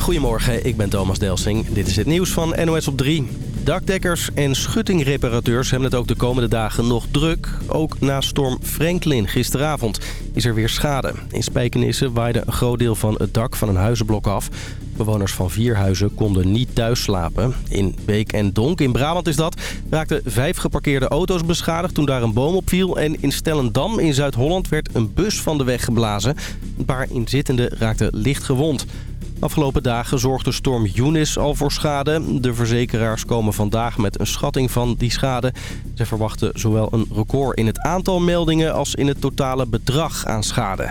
Goedemorgen, ik ben Thomas Delsing. Dit is het nieuws van NOS op 3. Dakdekkers en schuttingreparateurs hebben het ook de komende dagen nog druk. Ook na storm Franklin gisteravond is er weer schade. In Spijkenisse waaide een groot deel van het dak van een huizenblok af. Bewoners van vier huizen konden niet thuis slapen. In Beek en Donk, in Brabant is dat, raakten vijf geparkeerde auto's beschadigd toen daar een boom op viel. En in Stellendam in Zuid-Holland werd een bus van de weg geblazen. Een paar inzittenden raakten licht gewond. Afgelopen dagen zorgde storm Eunice al voor schade. De verzekeraars komen vandaag met een schatting van die schade. Ze verwachten zowel een record in het aantal meldingen als in het totale bedrag aan schade.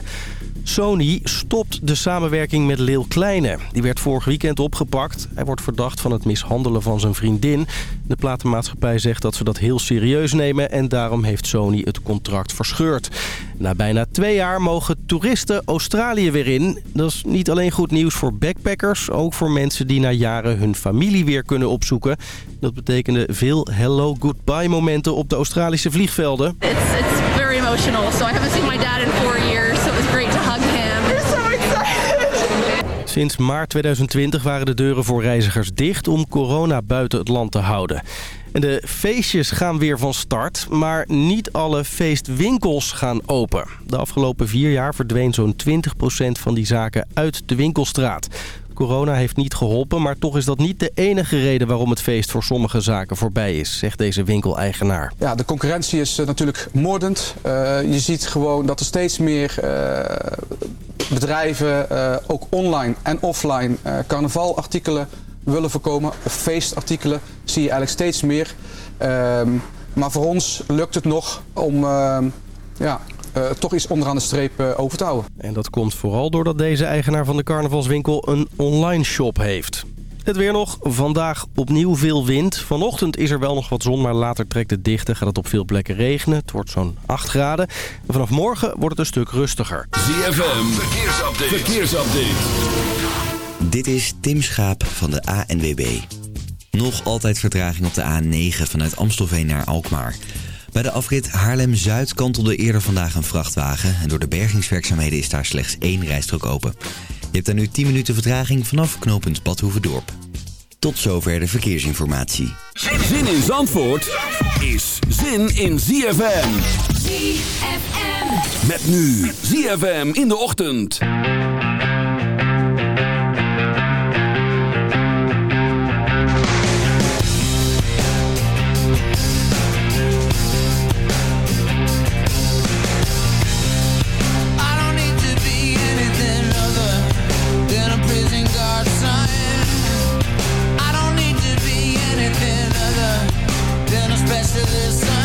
Sony stopt de samenwerking met Lil Kleine. Die werd vorig weekend opgepakt. Hij wordt verdacht van het mishandelen van zijn vriendin. De platenmaatschappij zegt dat ze dat heel serieus nemen... en daarom heeft Sony het contract verscheurd. Na bijna twee jaar mogen toeristen Australië weer in. Dat is niet alleen goed nieuws voor backpackers... ook voor mensen die na jaren hun familie weer kunnen opzoeken. Dat betekende veel hello-goodbye momenten op de Australische vliegvelden. It's, it's very emotional. So I haven't seen in four years, Sinds maart 2020 waren de deuren voor reizigers dicht om corona buiten het land te houden. En de feestjes gaan weer van start, maar niet alle feestwinkels gaan open. De afgelopen vier jaar verdween zo'n 20% van die zaken uit de winkelstraat. Corona heeft niet geholpen, maar toch is dat niet de enige reden waarom het feest voor sommige zaken voorbij is, zegt deze winkeleigenaar. Ja, de concurrentie is eh, natuurlijk moordend. Uh, je ziet gewoon dat er steeds meer uh, bedrijven, ook online en offline, carnavalartikelen willen voorkomen. Of feestartikelen zie je eigenlijk steeds meer. Ehm, maar voor ons lukt het nog om ehm, ja, uh, toch iets onderaan de streep uh, over te houden. En dat komt vooral doordat deze eigenaar van de carnavalswinkel een online shop heeft. Het weer nog. Vandaag opnieuw veel wind. Vanochtend is er wel nog wat zon, maar later trekt het dicht en gaat het op veel plekken regenen. Het wordt zo'n 8 graden. En vanaf morgen wordt het een stuk rustiger. ZFM, verkeersupdate. verkeersupdate. Dit is Tim Schaap van de ANWB. Nog altijd vertraging op de A9 vanuit Amstelveen naar Alkmaar. Bij de afrit Haarlem-Zuid kantelde eerder vandaag een vrachtwagen... en door de bergingswerkzaamheden is daar slechts één rijstrook open. Je hebt daar nu 10 minuten vertraging vanaf knooppunt Badhoevedorp. Tot zover de verkeersinformatie. Zin in Zandvoort is zin in ZFM. ZFM. Met nu ZFM in de ochtend. to this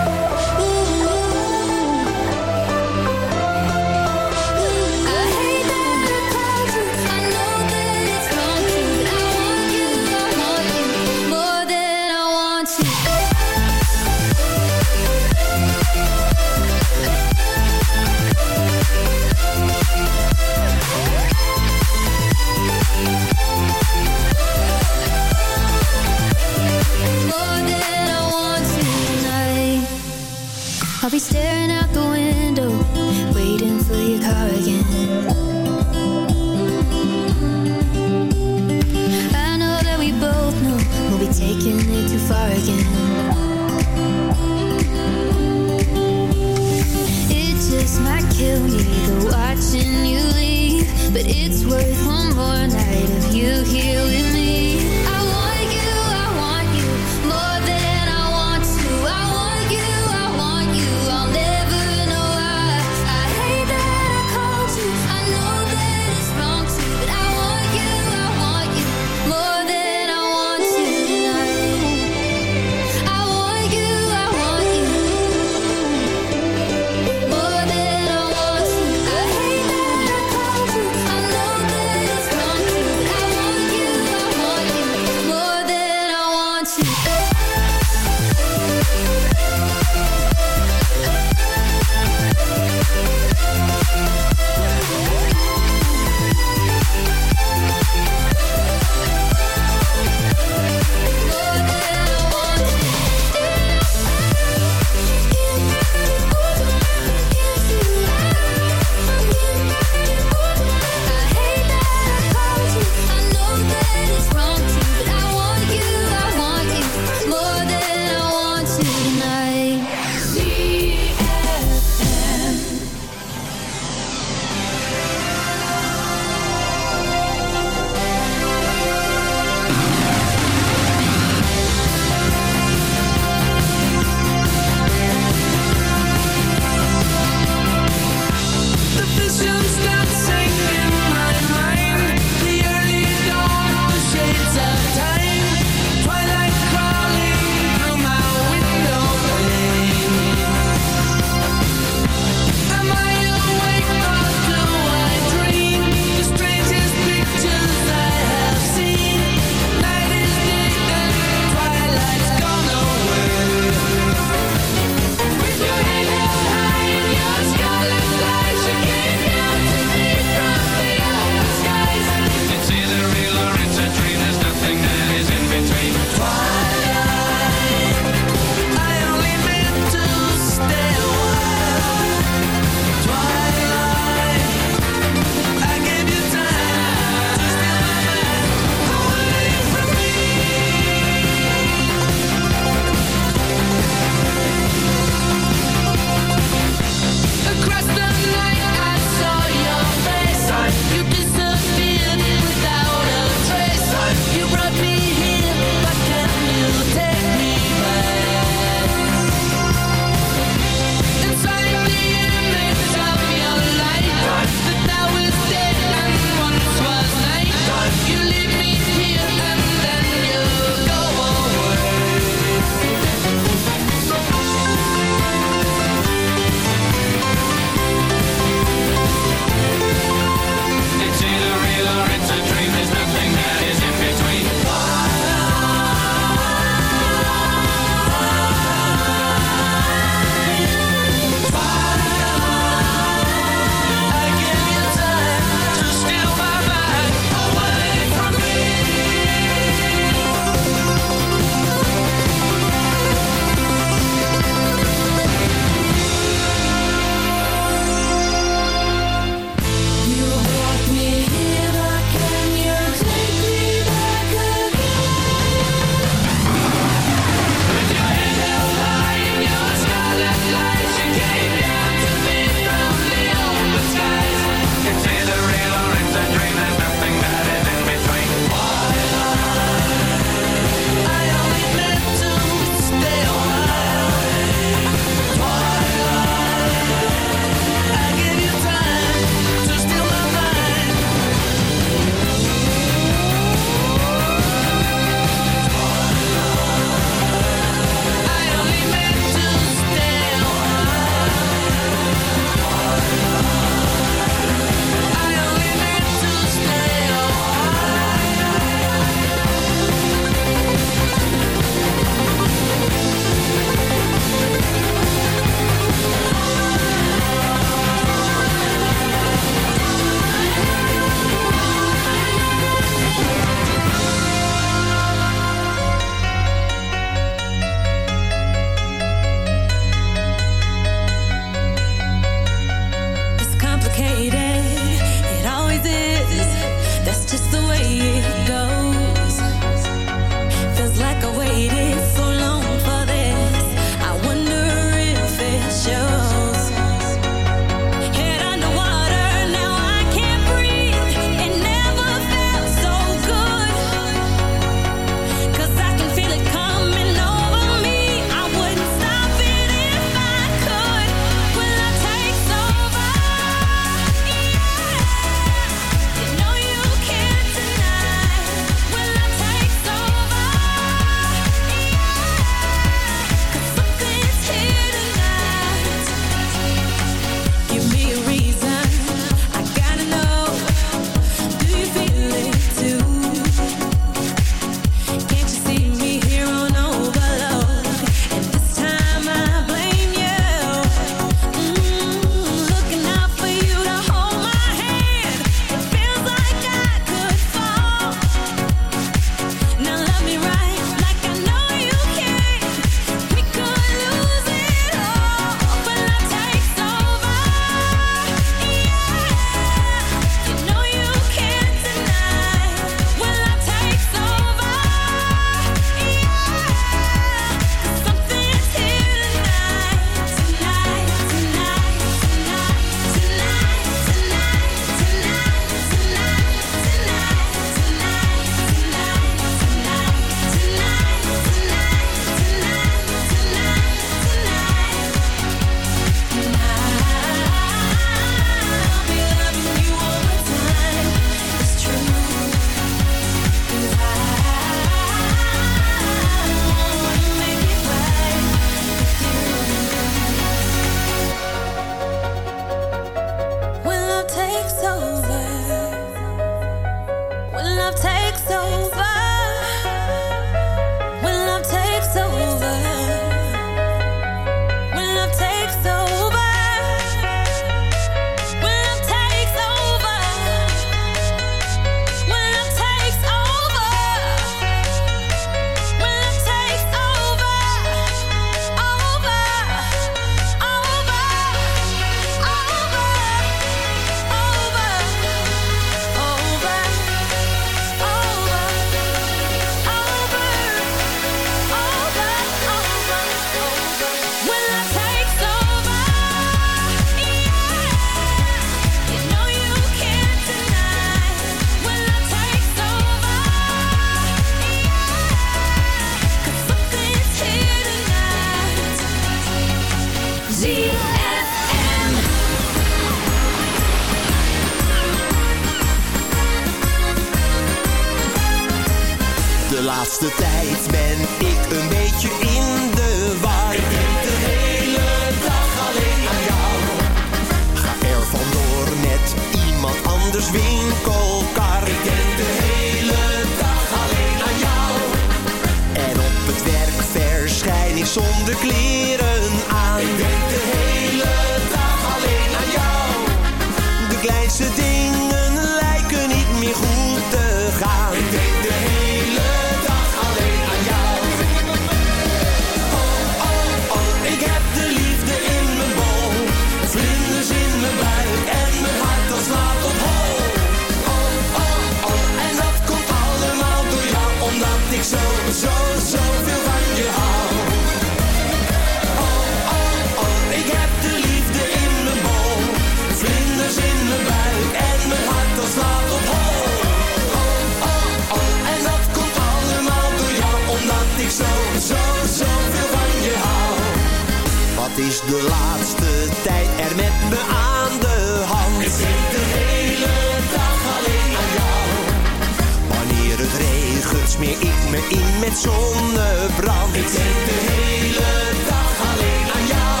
restaurant. Ik denk de hele dag alleen aan jou.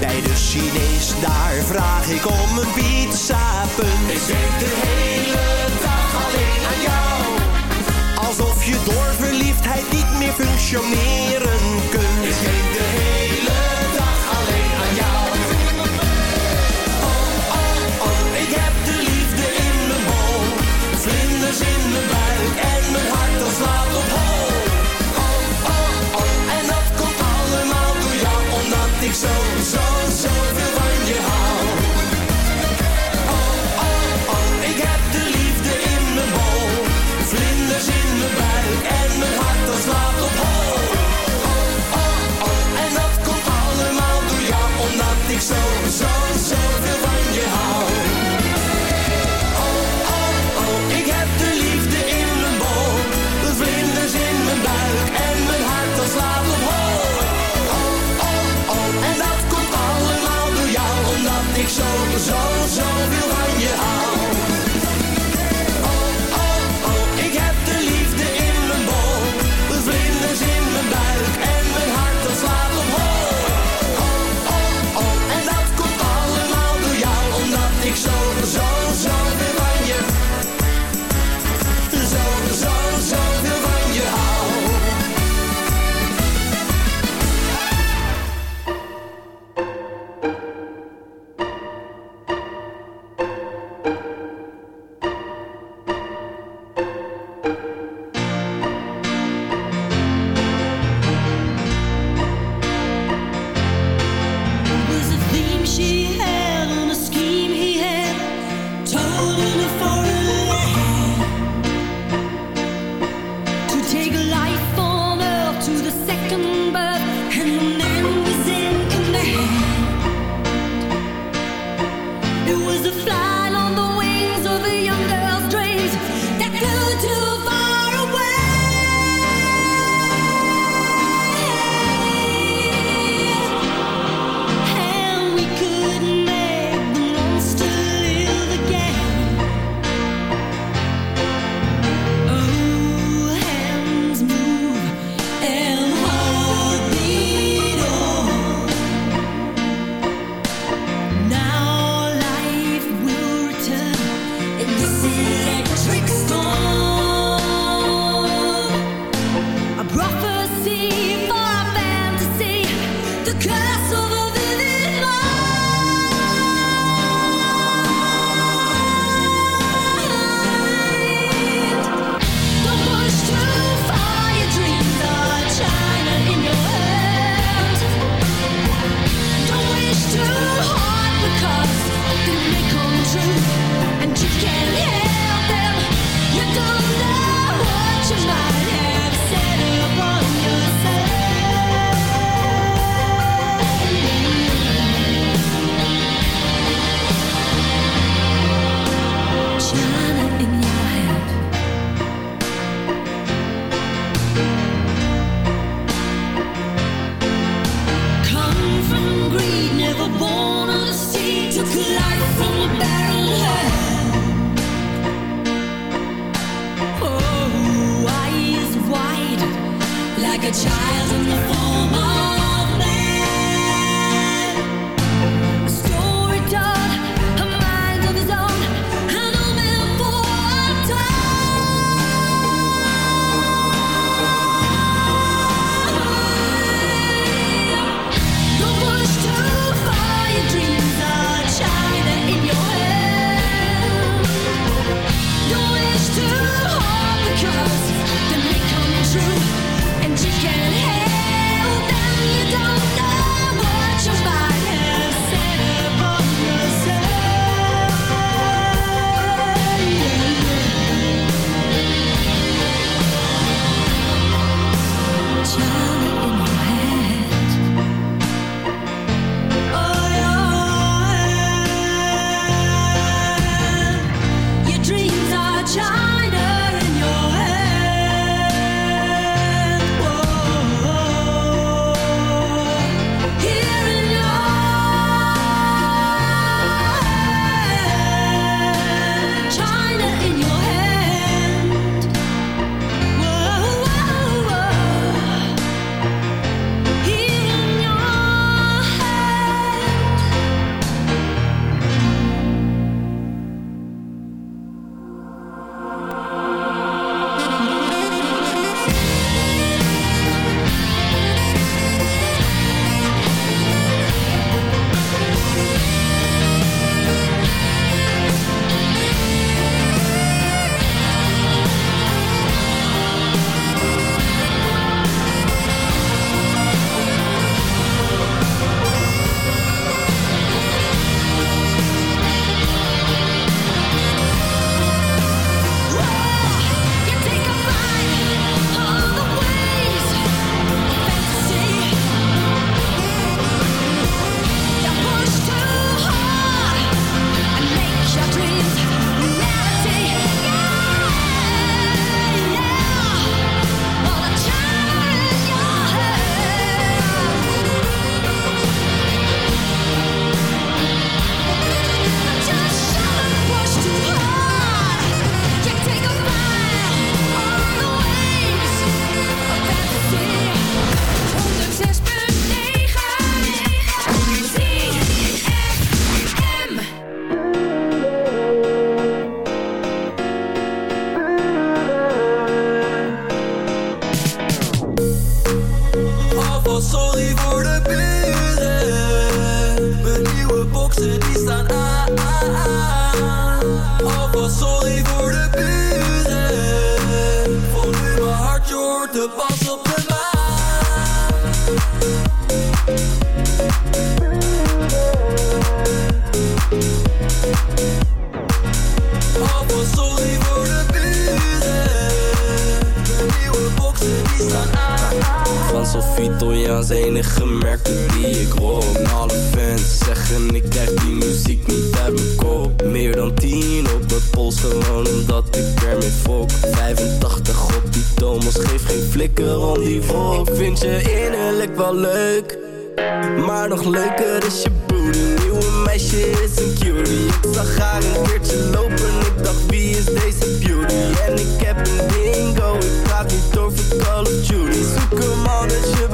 Bij de Chinees, daar vraag ik om een pizza. Ik denk de hele dag alleen aan jou. Alsof je door verliefdheid niet meer functioneert child in the form of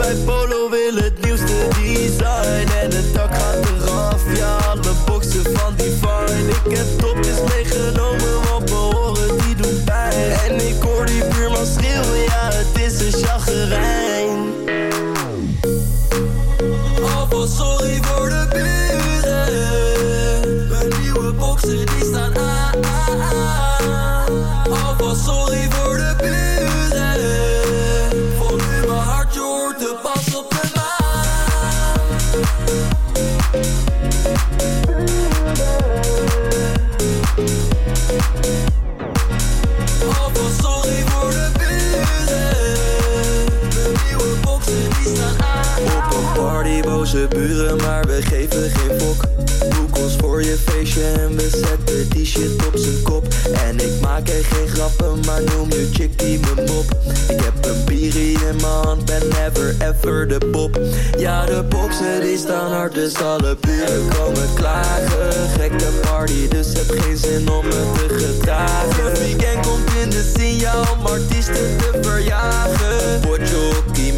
but both ever, ever de pop. Ja, de boksen die staan hard, dus alle buren komen klagen. Gekke party, dus heb geen zin om me te gedragen. Het weekend komt in de zin, om artiesten te verjagen. Word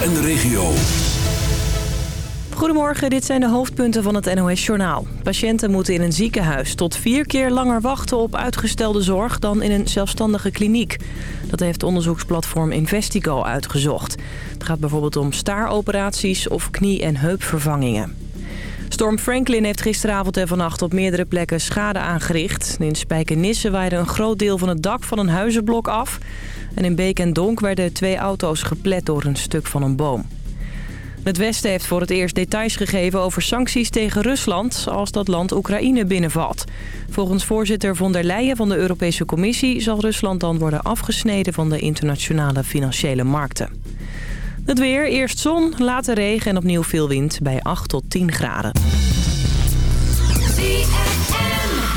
En de regio. Goedemorgen, dit zijn de hoofdpunten van het NOS-journaal. Patiënten moeten in een ziekenhuis tot vier keer langer wachten op uitgestelde zorg dan in een zelfstandige kliniek. Dat heeft onderzoeksplatform Investigo uitgezocht. Het gaat bijvoorbeeld om staaroperaties of knie- en heupvervangingen. Storm Franklin heeft gisteravond en vannacht op meerdere plekken schade aangericht. In Spijkenisse waaide een groot deel van het dak van een huizenblok af. En in Beek en Donk werden twee auto's geplet door een stuk van een boom. Het Westen heeft voor het eerst details gegeven over sancties tegen Rusland... als dat land Oekraïne binnenvalt. Volgens voorzitter von der Leyen van de Europese Commissie... zal Rusland dan worden afgesneden van de internationale financiële markten. Het weer, eerst zon, later regen en opnieuw veel wind bij 8 tot 10 graden.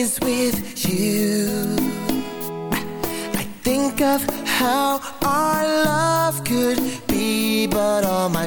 is with you. I think of how our love could be, but all my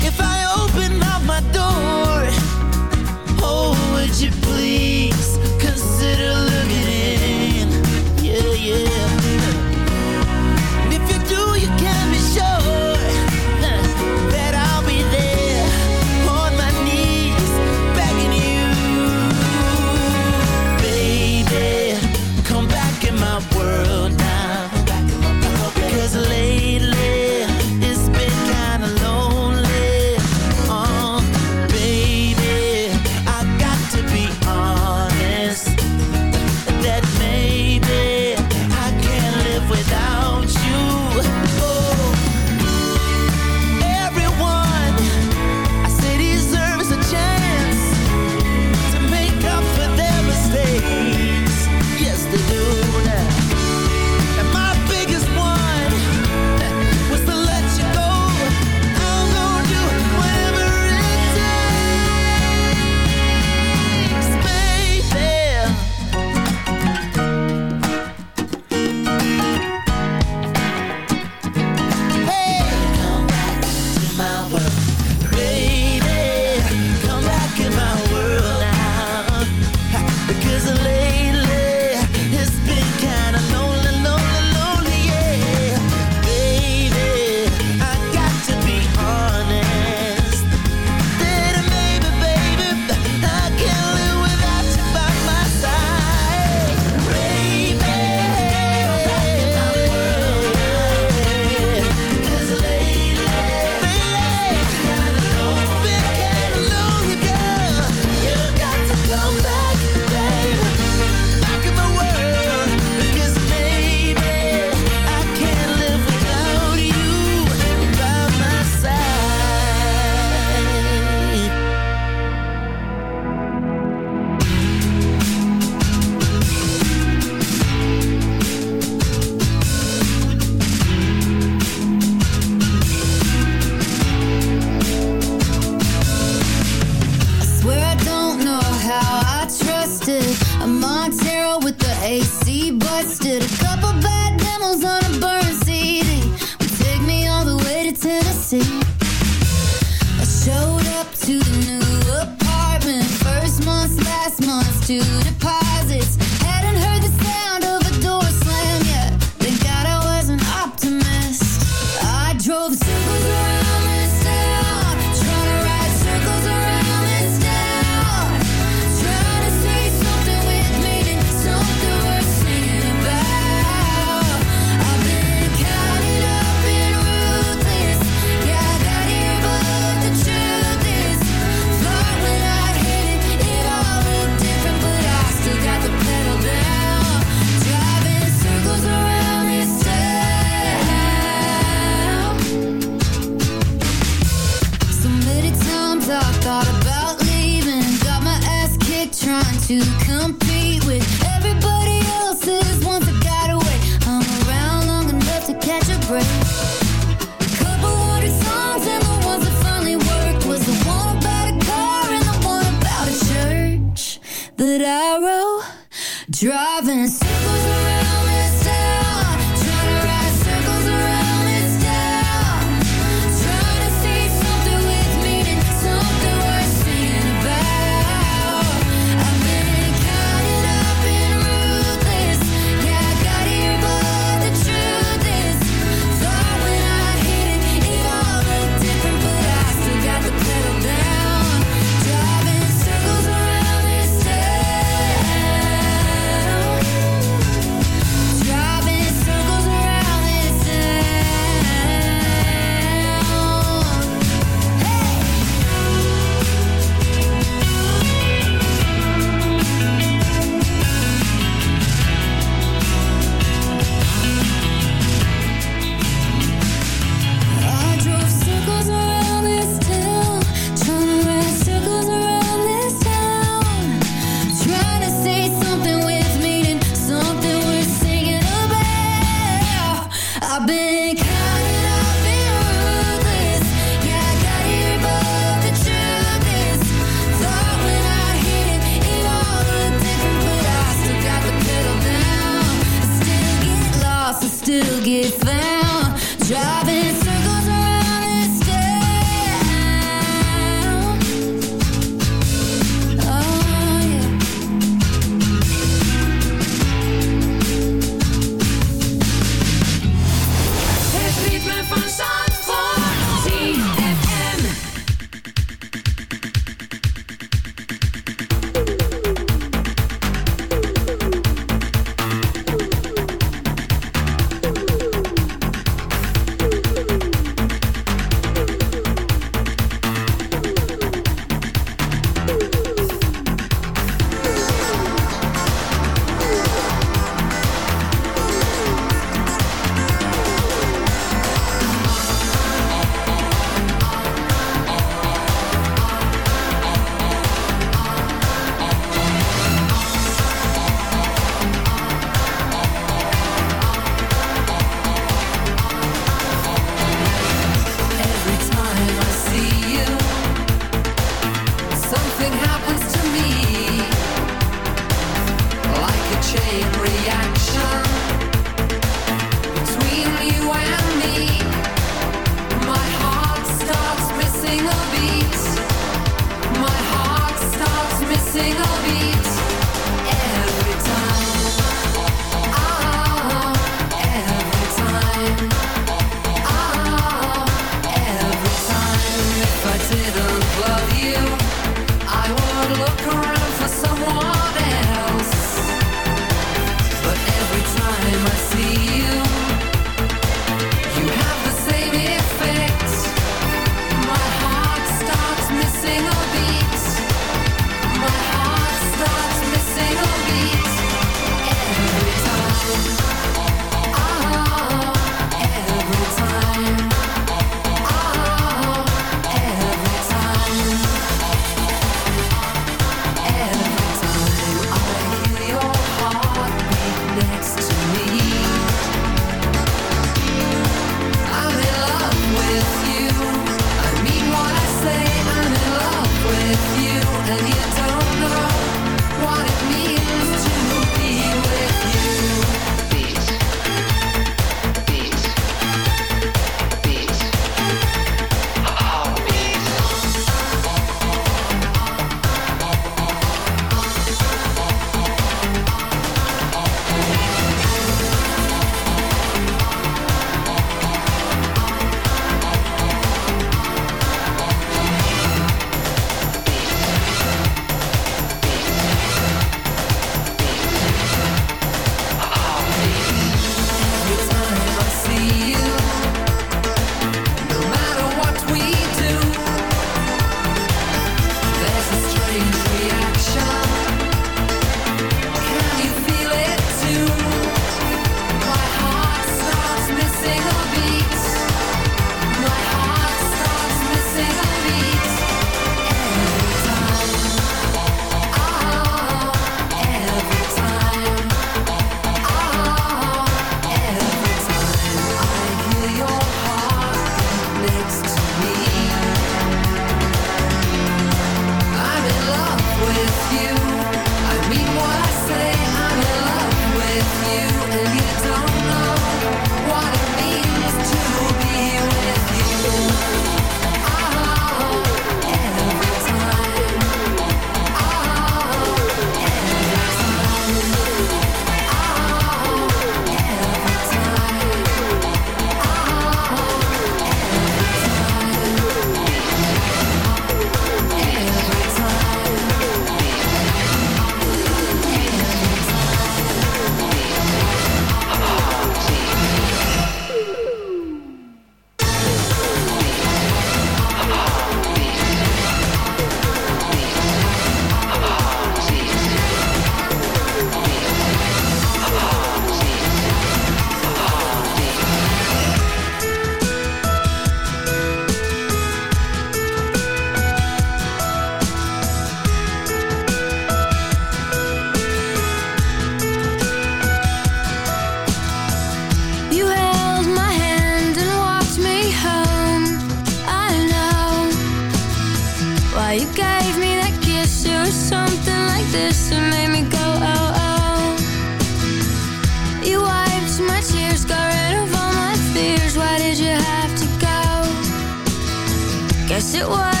it was.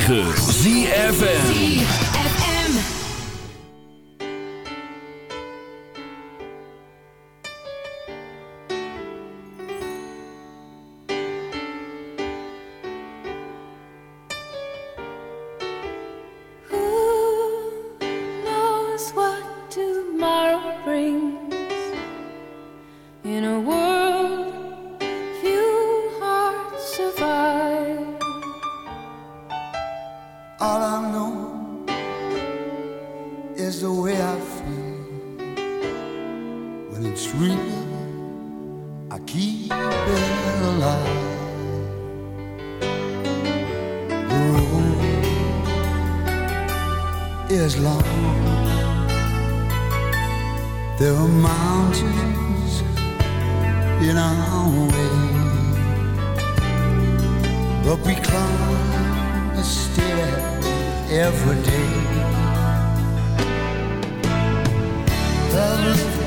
9. When it's real, I keep it alive. The road is long. There are mountains in our way, but we climb a stair every day. Love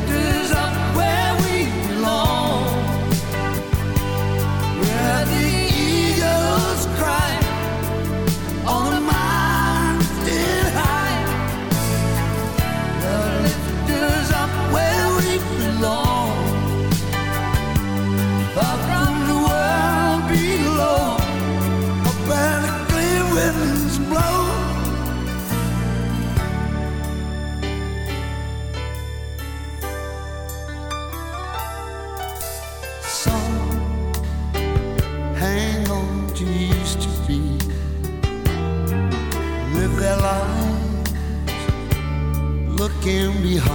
can be hard.